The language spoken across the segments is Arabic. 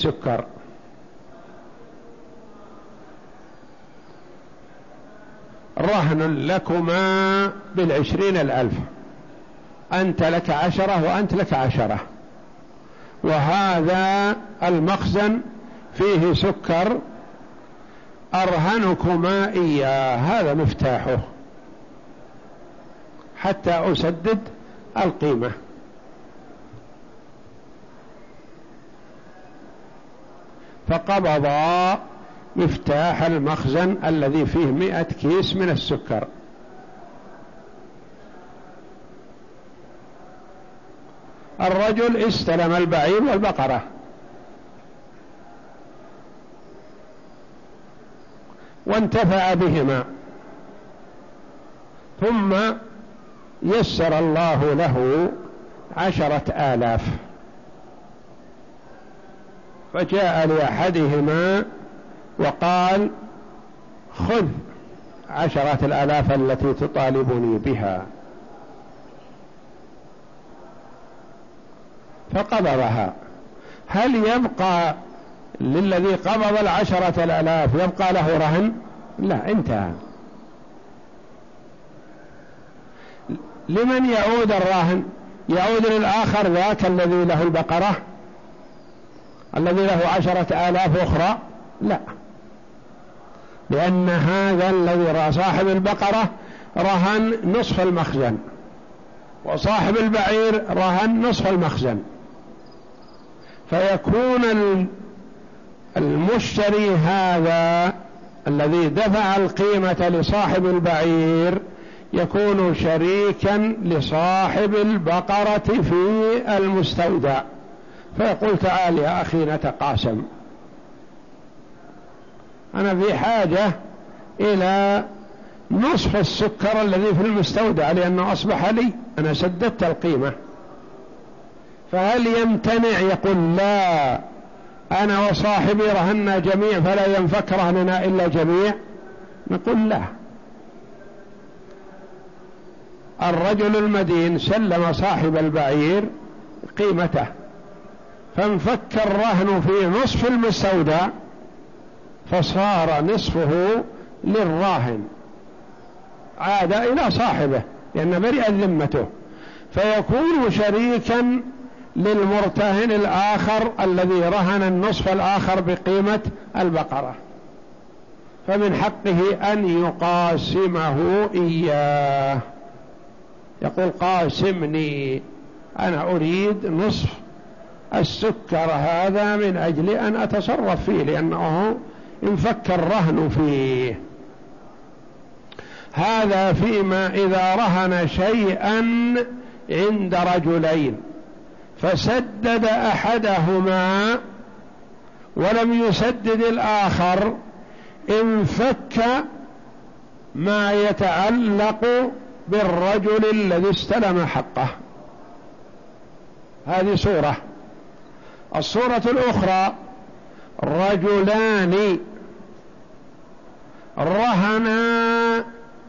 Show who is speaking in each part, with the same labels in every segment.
Speaker 1: السكر. رهن لكما بالعشرين الألف. أنت لك عشرة وأنت لك عشرة. وهذا المخزن فيه سكر. أرهنكما إياه. هذا مفتاحه. حتى أسدد القيمة. فقبضا مفتاح المخزن الذي فيه مئة كيس من السكر. الرجل استلم البعير والبقرة. وانتفع بهما. ثم يسر الله له عشرة آلاف. فجاء لأحدهما وقال خذ عشرة الآلاف التي تطالبني بها. فقبضها. هل يبقى للذي قبض العشرة الآلاف يبقى له رهن؟ لا انتهى. لمن يعود الراهن يعود للآخر ذاك الذي له البقرة؟ الذي له عشرة آلاف أخرى؟ لا. لأن هذا الذي صاحب البقرة رهن نصف المخزن وصاحب البعير رهن نصف المخزن. فيكون المشتري هذا الذي دفع القيمة لصاحب البعير يكون شريكا لصاحب البقرة في المستودع. فيقول تعال يا أخي نتقاسم. أنا في حاجة إلى نصف السكر الذي في المستودع لأنه أصبح لي أنا سددت القيمة. فهل يمتنع يقول لا أنا وصاحبي رهنا جميع فلا ينفك رهننا إلا جميع؟ نقول لا. الرجل المدين سلم صاحب البعير قيمته. فانفك الرهن في نصف المستودع فصار نصفه للراهن. عاد إلى صاحبه لأن برئت ذمته. فيكون شريكا للمرتهن الآخر الذي رهن النصف الآخر بقيمة البقرة. فمن حقه أن يقاسمه إياه. يقول قاسمني أنا أريد نصف السكر هذا من أجل أن أتصرف فيه لأنه انفك الرهن فيه. هذا فيما إذا رهن شيئا عند رجلين فسدد أحدهما ولم يسدد الآخر انفك ما يتعلق بالرجل الذي استلم حقه. هذه صورة. الصورة الأخرى رجلان. رهنا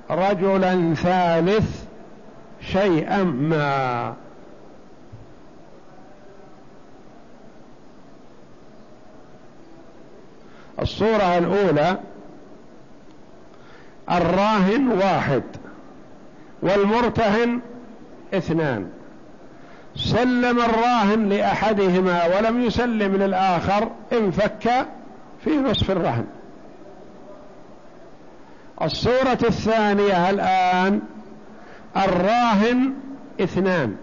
Speaker 1: رجلا ثالث شيئا ما. الصورة الأولى الراهن واحد والمرتهن اثنان. سلم الراهن لأحدهما ولم يسلم للآخر انفك في نصف الرهن. الصورة الثانية الآن الراهن اثنان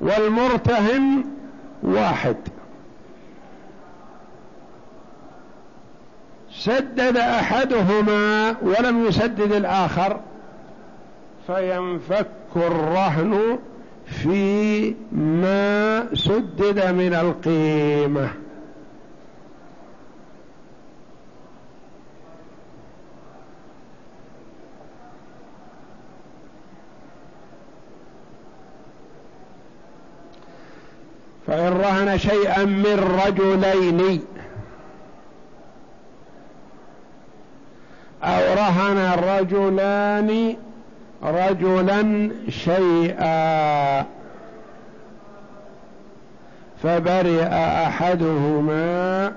Speaker 1: والمرتهن واحد. سدد أحدهما ولم يسدد الآخر فينفك الرهن في ما سدد من القيمة. فإن رهن شيئا من رجلين أو رهن رجلان رجلا شيئا. فبرئ أحدهما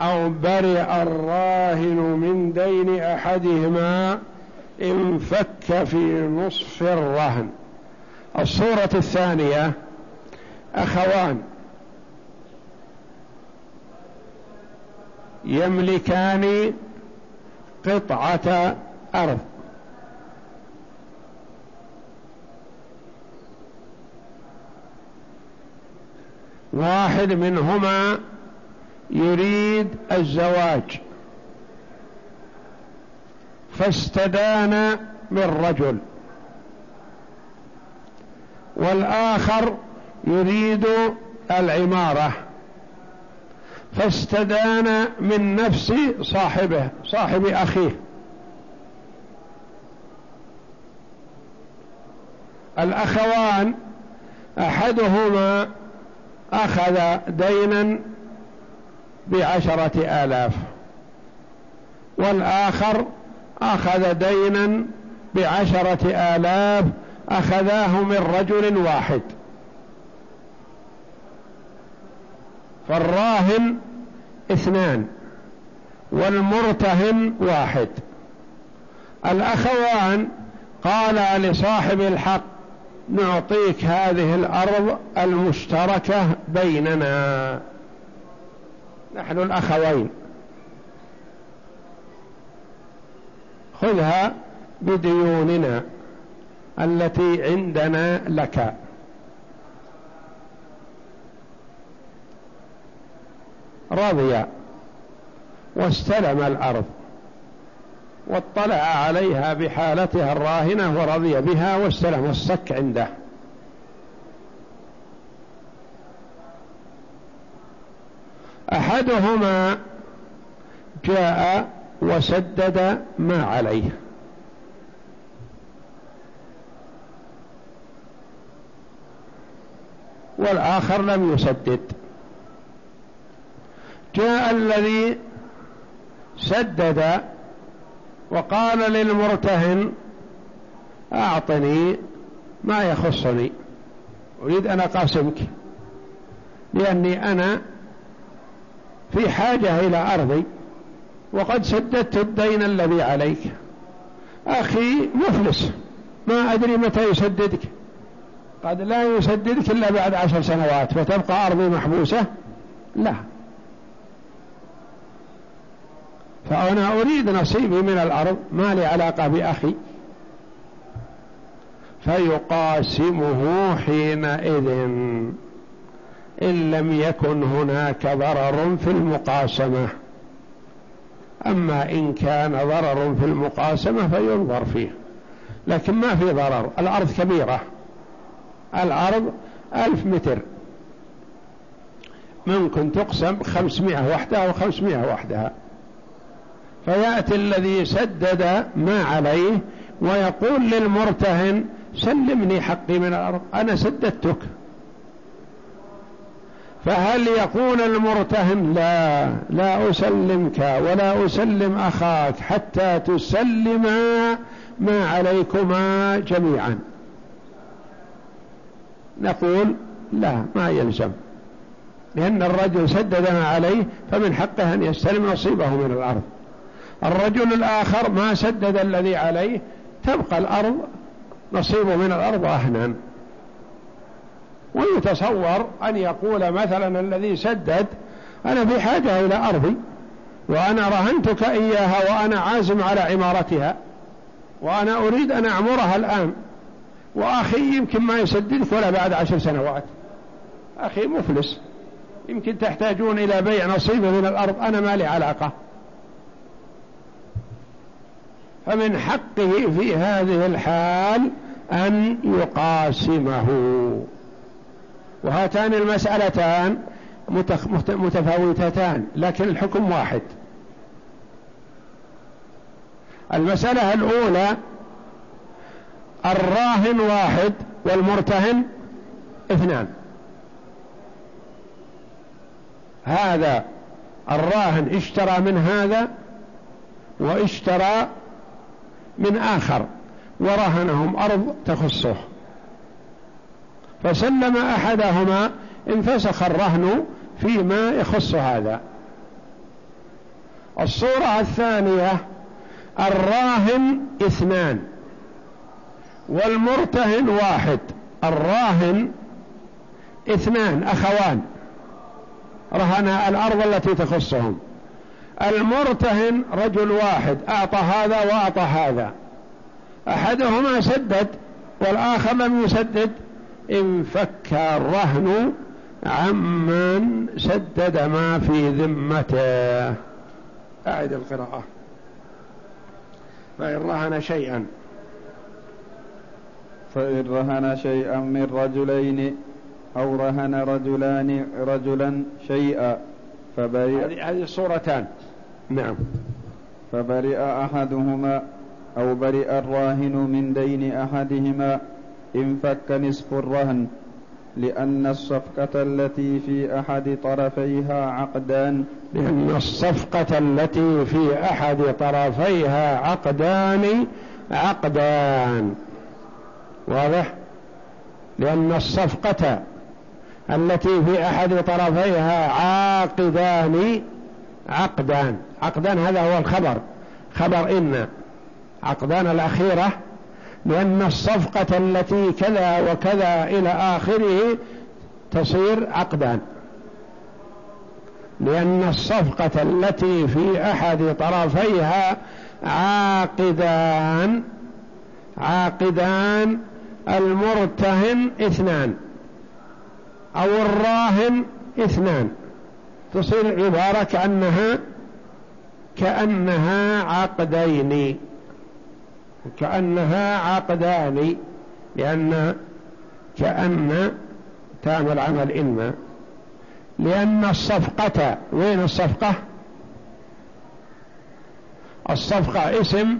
Speaker 1: أو برئ الراهن من دين أحدهما انفك في نصف الرهن. الصورة الثانية أخوان يملكان قطعة أرض. واحد منهما يريد الزواج. فاستدان من رجل والآخر يريد العمارة. فاستدان من نفس صاحبه صاحب أخيه. الأخوان أحدهما أخذ دينا بعشرة آلاف والآخر أخذ دينا بعشرة آلاف أخذاه من رجل واحد. فالراهن اثنان والمرتهن واحد. الأخوان قال لصاحب الحق نعطيك هذه الأرض المشتركة بيننا. نحن الأخوين. خذها بديوننا التي عندنا لك. رضي واستلم الأرض. واطلع عليها بحالتها الراهنة ورضي بها واستلم الصك عنده. أحدهما جاء وسدد ما عليه. والآخر لم يسدد. جاء الذي سدد وقال للمرتهن أعطني ما يخصني أريد أن أقاسمك لأني أنا في حاجة إلى أرضي وقد سددت الدين الذي عليك. أخي مفلس ما أدري متى يسددك. قد لا يسددك إلا بعد عشر سنوات فتبقى أرضي محبوسة؟ لا. فأنا أريد نصيبي من الأرض ما لي علاقة بأخي. فيقاسمه حينئذ إن لم يكن هناك ضرر في المقاسمة. أما إن كان ضرر في المقاسمة فينظر فيه. لكن ما في ضرر الأرض كبيرة. الأرض ألف متر. ممكن تقسم خمسمائة وحدها وخمسمائة وحدها. فيأتي الذي سدد ما عليه ويقول للمرتهن سلمني حقي من الأرض أنا سددتك. فهل يقول المرتهن لا لا أسلمك ولا أسلم أخاك حتى تسلما ما عليكما جميعا. نقول لا ما يلزم. لأن الرجل سدد ما عليه فمن حقه أن يستلم نصيبه من الأرض. الرجل الآخر ما سدد الذي عليه تبقى الأرض نصيبه من الأرض أهنا. ويتصور أن يقول مثلا الذي سدد أنا في حاجة إلى أرضي وأنا رهنتك إياها وأنا عازم على عمارتها وأنا أريد أن أعمرها الآن وأخي يمكن ما يسددك ولا بعد عشر سنوات. أخي مفلس يمكن تحتاجون إلى بيع نصيب من الأرض أنا ما لي علاقة. فمن حقه في هذه الحال أن يقاسمه. وهاتان المسألتان متفاوتتان لكن الحكم واحد. المسألة الأولى الراهن واحد والمرتهن اثنان. هذا الراهن اشترى من هذا واشترى من آخر ورهنهم أرض تخصه. فسلم أحدهما انفسخ الرهن فيما يخص هذا. الصورة الثانية الراهن اثنان والمرتهن واحد. الراهن اثنان أخوان. رهن الأرض التي تخصهم. المرتهن رجل واحد أعطى هذا وأعطى هذا. أحدهما سدد والآخر لم يسدد. انفك الرهن عمن سدد ما في ذمته. أعد القراءة. فإن رهن شيئا.
Speaker 2: فإن رهن شيئا من رجلين أو رهن رجلان رجلا شيئا
Speaker 1: فبرئ هذه صورتان. نعم.
Speaker 2: فبرئ أحدهما أو برئ الراهن من دين أحدهما انفك نصف الرهن لأن الصفقة التي في أحد طرفيها عقدان
Speaker 1: لأن الصفقة التي في أحد طرفيها عقدان عقدان. واضح؟ لأن الصفقة التي في أحد طرفيها عاقدان عقدان. عقدان هذا هو الخبر. خبر إن عقدان الأخيرة لأن الصفقة التي كذا وكذا إلى آخره تصير عقدان. لأن الصفقة التي في أحد طرفيها عاقدان عاقدان المرتهن اثنان أو الراهن اثنان. تصير عبارة كأنها كأنها عقدين كأنها عقدان لأن كأن تعمل عمل إما. لأن الصفقة وين الصفقة؟ الصفقة اسم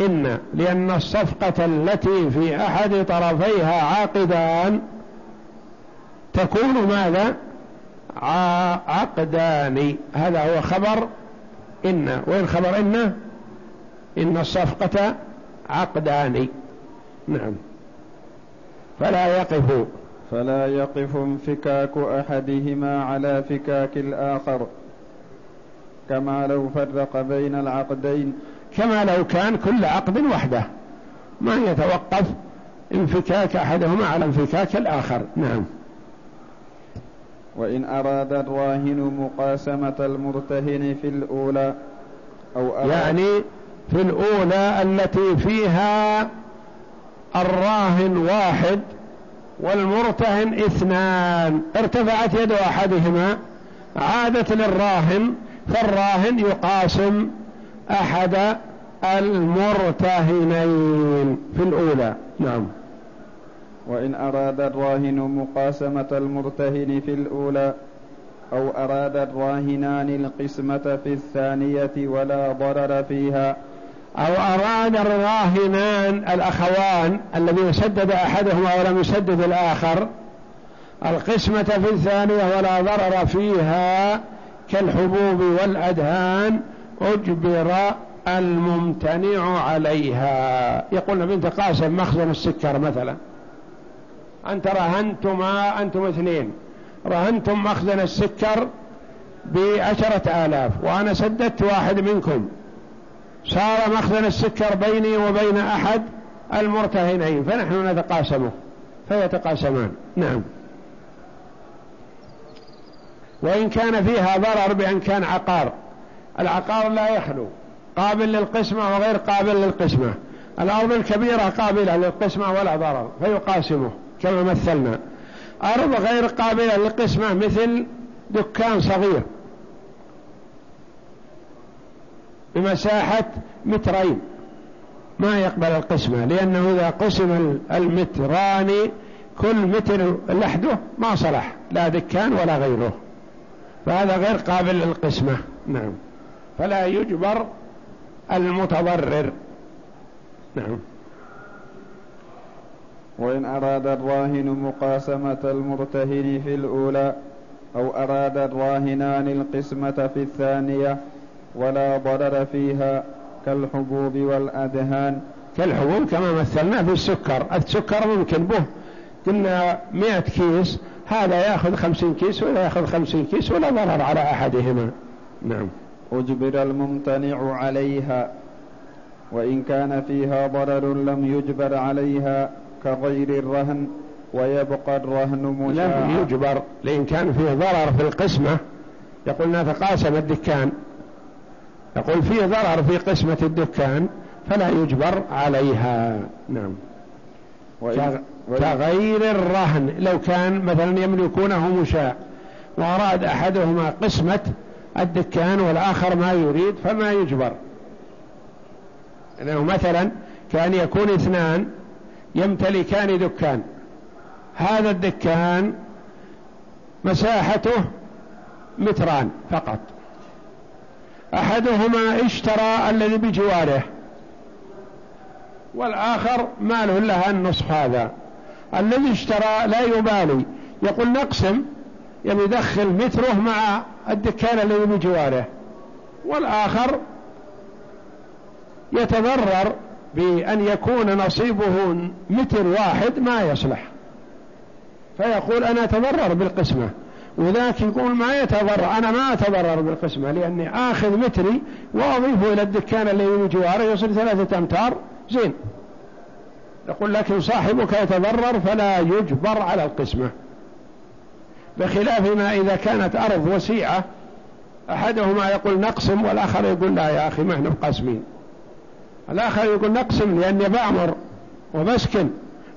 Speaker 1: إن لأن الصفقة التي في أحد طرفيها عاقدان تكون ماذا؟ عقدان. هذا هو خبر إن وين خبر إن؟ إن الصفقة عقدان. نعم. فلا يقف.
Speaker 2: فلا يقف انفكاك أحدهما على فكاك الآخر كما لو فرق بين العقدين.
Speaker 1: كما لو كان كل عقد وحده. ما يتوقف انفكاك أحدهما على انفكاك الآخر. نعم.
Speaker 2: وإن أراد الراهن مقاسمة المرتهن في الأولى
Speaker 1: أو أراد يعني في الأولى التي فيها الراهن واحد والمرتهن اثنان. ارتفعت يد أحدهما عادت للراهن فالراهن يقاسم أحد المرتهنين في الأولى. نعم.
Speaker 2: وإن أراد الراهن مقاسمة المرتهن في الأولى أو أراد الراهنان القسمة في الثانية ولا ضرر فيها.
Speaker 1: أو أراد الراهنان الأخوان الذي سدد أحدهما ولم يسدد الآخر القسمة في الثانية ولا ضرر فيها كالحبوب والأدهان أجبر الممتنع عليها. يقول بنت قاسم مخزن السكر مثلا. أنت رهنتما أنتم اثنين. رهنتم مخزن السكر بعشرة آلاف وأنا سددت واحد منكم. صار مخزن السكر بيني وبين أحد المرتهنين فنحن نتقاسمه فيتقاسمان. نعم. وإن كان فيها ضرر بأن كان عقار. العقار لا يخلو. قابل للقسمة وغير قابل للقسمة. الأرض الكبيرة قابلة للقسمة ولا ضرر فيقاسمه. كما مثلنا. أرض غير قابلة للقسمة مثل دكان صغير. بمساحة مترين. ما يقبل القسمة لأنه إذا قسم المتران كل متر لحده ما صلح لا دكان ولا غيره. فهذا غير قابل للقسمة. نعم. فلا يجبر المتضرر. نعم.
Speaker 2: وإن أراد الراهن مقاسمة المرتهن في الأولى أو أراد الراهنان القسمة في الثانية ولا ضرر فيها كالحبوب والأدهان
Speaker 1: كالحبوب كما مثلنا في السكر السكر ممكن به. قلنا مئة كيس هذا يأخذ خمسين كيس ولا يأخذ خمسين كيس ولا ضرر على أحدهما. نعم.
Speaker 2: أجبر الممتنع عليها وإن كان فيها ضرر لم يجبر عليها. كغير الرهن ويبقى الرهن
Speaker 1: مشاعا لم يجبر. لإن كان فيه ضرر في القسمة يقول نتقاسم الدكان. يقول فيه ضرر في قسمة الدكان فلا يجبر عليها. نعم. كغير الرهن لو كان مثلا يملكونه مشاع وأراد أحدهما قسمة الدكان والآخر ما يريد فما يجبر. لأنه مثلا كان يكون اثنان يمتلكان دكان. هذا الدكان مساحته متران فقط. أحدهما اشترى الذي بجواره. والآخر ماله لها النصف هذا. الذي اشترى لا يبالي. يقول نقسم. يبي يدخل متره مع الدكان الذي بجواره. والآخر يتضرر بأن يكون نصيبه متر واحد ما يصلح. فيقول أنا أتضرر بالقسمة. وذاك يقول ما يتضرر أنا ما أتضرر بالقسمة لأني آخذ متري وأضيفه إلى الدكان اللي بجواره يصير ثلاثة أمتار. زين. يقول لكن صاحبك يتضرر فلا يجبر على القسمة. بخلاف ما إذا كانت أرض وسيعة أحدهما يقول نقسم والآخر يقول لا يا أخي ما إحنا بقاسمين الآخر يقول نقسم لأني بعمر وبسكن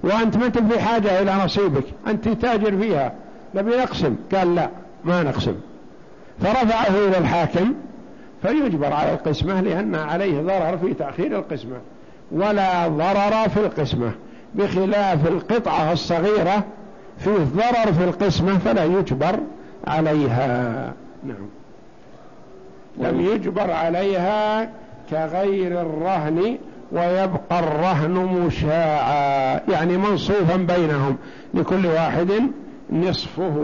Speaker 1: وأنت ما أنت في حاجة إلى نصيبك أنت تاجر فيها نبي نقسم قال لا ما نقسم. فرفعه إلى الحاكم فيجبر على القسمة لأن عليه ضرر في تأخير القسمة ولا ضرر في القسمة بخلاف القطعة الصغيرة فيه ضرر في القسمة فلا يجبر عليها. نعم. لم يجبر عليها كغير الرهن ويبقى الرهن مشاعا يعني منصوفا بينهم لكل واحد نصفه.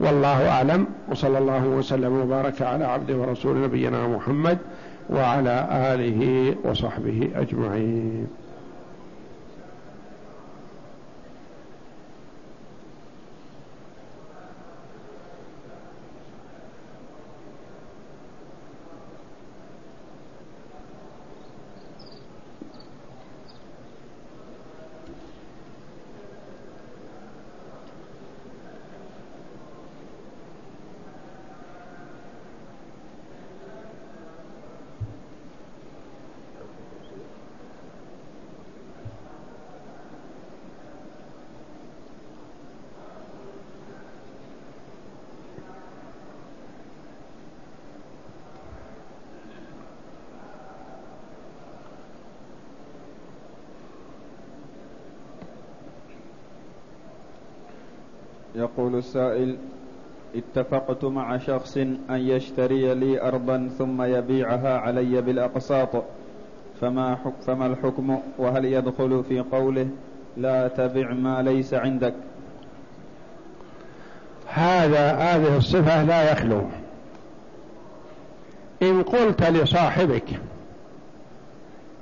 Speaker 1: والله أعلم وصلى الله وسلم وبارك على عبده ورسول نبينا محمد وعلى آله وصحبه أجمعين.
Speaker 2: يقول السائل اتفقت مع شخص أن يشتري لي أرضا ثم يبيعها علي بالأقساط فما, فما الحكم؟ وهل يدخل في قوله لا تبع ما ليس عندك؟
Speaker 1: هذا هذه الصفة لا يخلو. إن قلت لصاحبك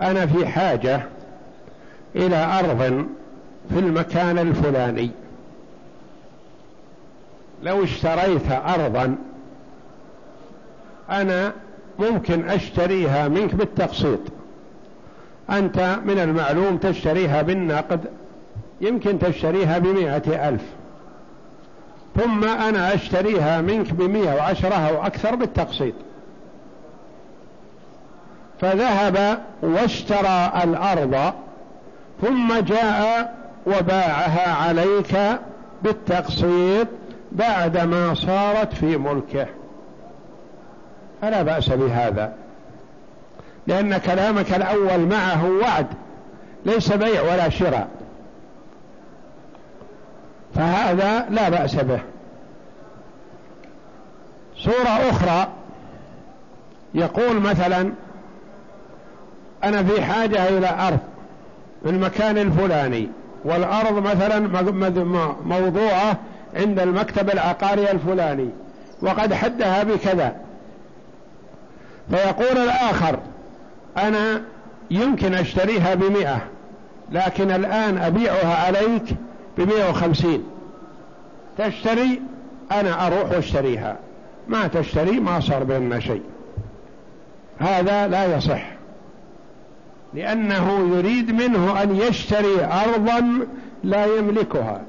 Speaker 1: أنا في حاجة إلى أرض في المكان الفلاني. لو اشتريت أرضا أنا ممكن أشتريها منك بالتقسيط. أنت من المعلوم تشتريها بالنقد يمكن تشتريها بمئة ألف. ثم أنا أشتريها منك بمئة وعشرة أو أكثر بالتقسيط. فذهب واشترى الأرض ثم جاء وباعها عليك بالتقسيط بعدما صارت في ملكه. فلا بأس بهذا. لأن كلامك الأول معه وعد ليس بيع ولا شراء. فهذا لا بأس به. صورة أخرى يقول مثلا أنا في حاجة إلى أرض في المكان الفلاني والأرض مثلا موضوعة عند المكتب العقاري الفلاني وقد حدها بكذا. فيقول الآخر أنا يمكن أشتريها بمئة لكن الآن أبيعها عليك بمئة وخمسين. تشتري؟ أنا أروح واشتريها ما تشتري؟ ما صار بيننا شيء. هذا لا يصح. لأنه يريد منه أن يشتري أرضا لا يملكها.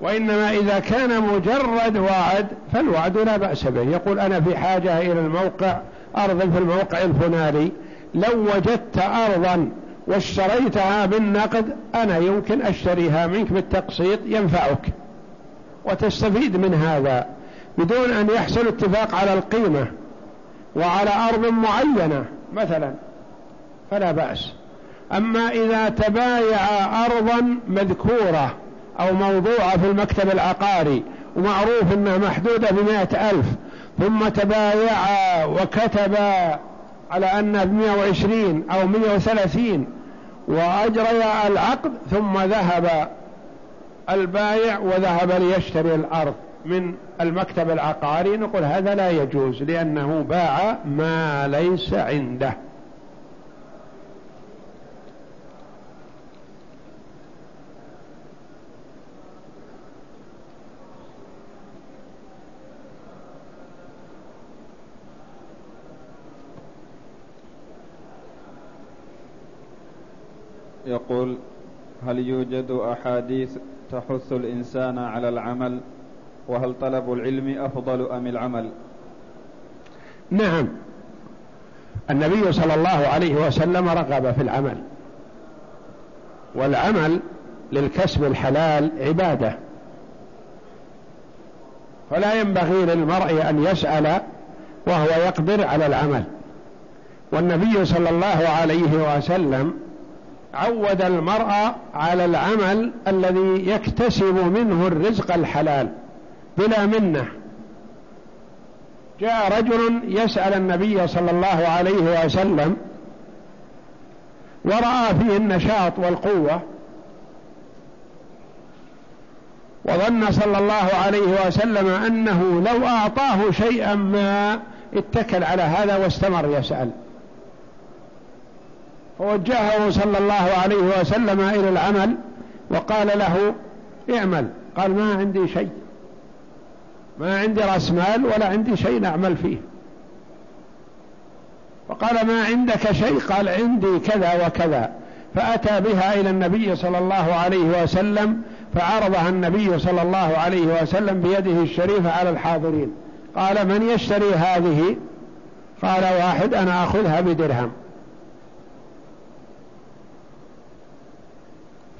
Speaker 1: وإنما إذا كان مجرد وعد فالوعد لا بأس به. يقول أنا في حاجة إلى الموقع أرض في الموقع الفلاني. لو وجدت أرضا واشتريتها بالنقد أنا يمكن أشتريها منك بالتقسيط ينفعك. وتستفيد من هذا بدون أن يحصل اتفاق على القيمة وعلى أرض معينة مثلا فلا بأس. أما إذا تبايع أرضا مذكورة أو موضوعة في المكتب العقاري ومعروف أنها محدودة بمائة ألف. ثم تبايع وكتب على أنها بمئة وعشرين أو مئة وثلاثين وأجري العقد ثم ذهب البايع وذهب ليشتري الأرض من المكتب العقاري. نقول هذا لا يجوز لأنه باع ما ليس عنده.
Speaker 2: يقول هل يوجد أحاديث تحث الإنسان على العمل؟ وهل طلب العلم أفضل أم العمل؟
Speaker 1: نعم. النبي صلى الله عليه وسلم رغب في العمل. والعمل للكسب الحلال عبادة. فلا ينبغي للمرء أن يسأل وهو يقدر على العمل. والنبي صلى الله عليه وسلم عود المرأة على العمل الذي يكتسب منه الرزق الحلال بلا منة. جاء رجل يسأل النبي صلى الله عليه وسلم ورأى فيه النشاط والقوة وظن صلى الله عليه وسلم أنه لو أعطاه شيئا ما اتكل على هذا واستمر يسأل. فوجهه صلى الله عليه وسلم إلى العمل وقال له اعمل. قال ما عندي شيء. ما عندي رأس مال ولا عندي شيء نعمل فيه. فقال ما عندك شيء؟ قال عندي كذا وكذا. فأتى بها إلى النبي صلى الله عليه وسلم فعرضها النبي صلى الله عليه وسلم بيده الشريفة على الحاضرين. قال من يشتري هذه؟ قال واحد أنا أخذها بدرهم.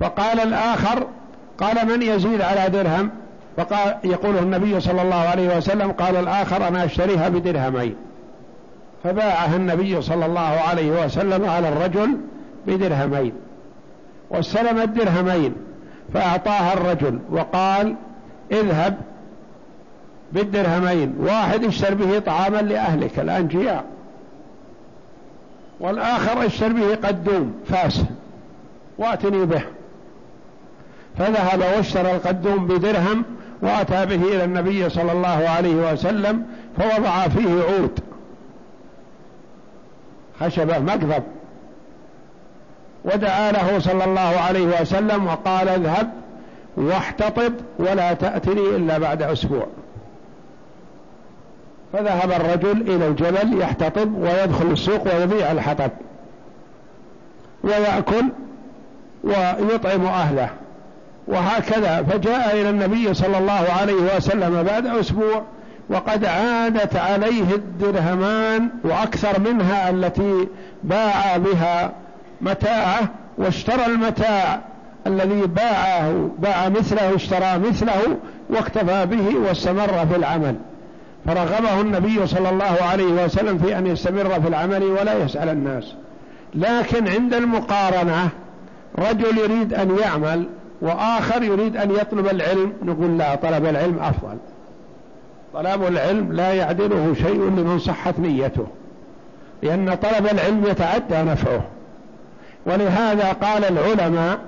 Speaker 1: فقال الآخر قال من يزيد على درهم؟ فقال يقول النبي صلى الله عليه وسلم قال الآخر أنا أشتريها بدرهمين. فباعها النبي صلى الله عليه وسلم على الرجل بدرهمين. واستلم الدرهمين فأعطاها الرجل وقال اذهب بالدرهمين واحد اشتر به طعاما لأهلك الآن جياع. والآخر اشتر به قدوم فاس واتني به. فذهب واشترى القدوم بدرهم وأتى به إلى النبي صلى الله عليه وسلم فوضع فيه عود. خشبة مقذب ودعا له صلى الله عليه وسلم وقال اذهب واحتطب ولا تأتني إلا بعد أسبوع. فذهب الرجل إلى الجبل يحتطب ويدخل السوق ويبيع الحطب ويأكل ويطعم أهله. وهكذا فجاء إلى النبي صلى الله عليه وسلم بعد أسبوع وقد عادت عليه الدرهمان وأكثر منها التي باع بها متاعه واشترى المتاع الذي باعه باع مثله اشترى مثله واكتفى به واستمر في العمل. فرغبه النبي صلى الله عليه وسلم في أن يستمر في العمل ولا يسأل الناس. لكن عند المقارنة رجل يريد أن يعمل وآخر يريد أن يطلب العلم نقول لا طلب العلم أفضل. طلب العلم لا يعدله شيء لمن صحت نيته لأن طلب العلم يتعدى نفعه. ولهذا قال العلماء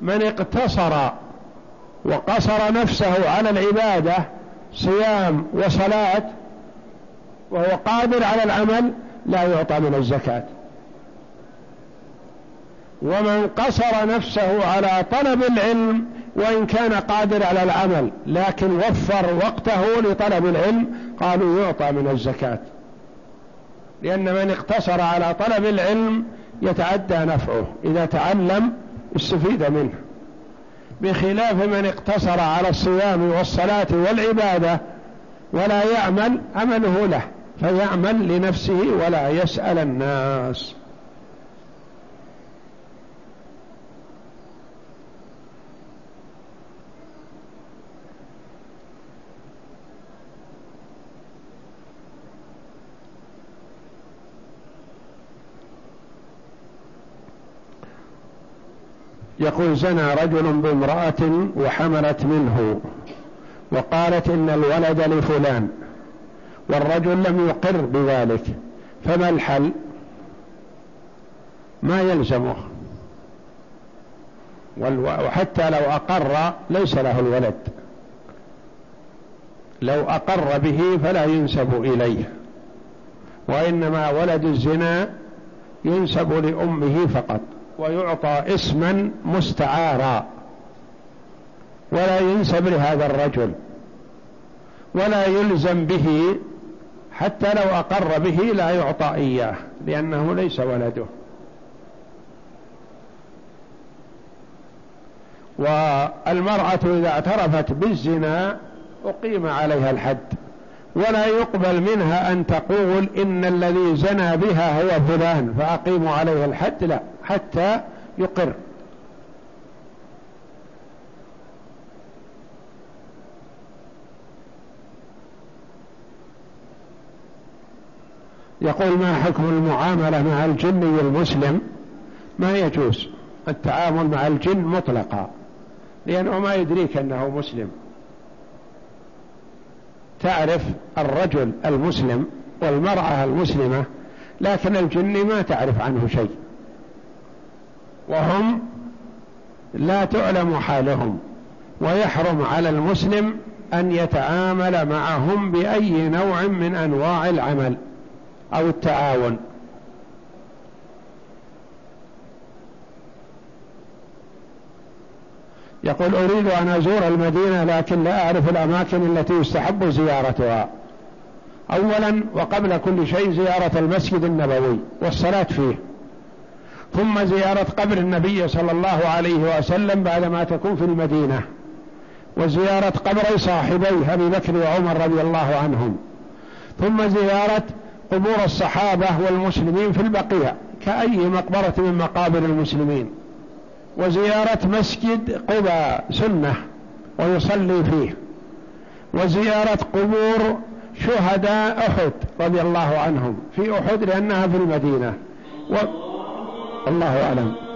Speaker 1: من اقتصر وقصر نفسه على العبادة صيام وصلاة وهو قادر على العمل لا يعطى من الزكاة. ومن قصر نفسه على طلب العلم وإن كان قادر على العمل لكن وفر وقته لطلب العلم قالوا يعطى من الزكاة. لأن من اقتصر على طلب العلم يتعدى نفعه إذا تعلم استفيد منه. بخلاف من اقتصر على الصيام والصلاة والعبادة ولا يعمل عمله له فيعمل لنفسه ولا يسأل الناس. يقول زنى رجل بامرأة وحملت منه وقالت إن الولد لفلان والرجل لم يقر بذلك فما الحل؟ ما يلزمه. وحتى لو أقر ليس له الولد. لو أقر به فلا ينسب إليه وإنما ولد الزنا ينسب لأمه فقط. ويعطى اسما مستعارا ولا ينسب لهذا الرجل ولا يلزم به حتى لو أقر به لا يعطى إياه لأنه ليس ولده. والمرأة إذا اعترفت بالزنا أقيم عليها الحد ولا يقبل منها أن تقول إن الذي زنى بها هو فلان فأقيم عليه الحد لا. حتى يقر. يقول ما حكم المعاملة مع الجني المسلم ما يجوز. التعامل مع الجن مطلقا. لأنه ما يدريك أنه مسلم. تعرف الرجل المسلم والمرأة المسلمة لكن الجن ما تعرف عنه شيء. وهم لا تعلم حالهم ويحرم على المسلم أن يتعامل معهم بأي نوع من أنواع العمل أو التعاون. يقول أريد أن أزور المدينة لكن لا أعرف الأماكن التي يستحب زيارتها. أولا وقبل كل شيء زيارة المسجد النبوي والصلاة فيه. ثم زيارة قبر النبي صلى الله عليه وسلم بعدما تكون في المدينة وزيارة قبر صاحبي أبي بكر وعمر رضي الله عنهم ثم زيارة قبور الصحابة والمسلمين في البقيع كأي مقبرة من مقابر المسلمين وزيارة مسجد قبى سنة ويصلي فيه وزيارة قبور شهداء أحد رضي الله عنهم في أحد لأنها في المدينة و... الله أعلم.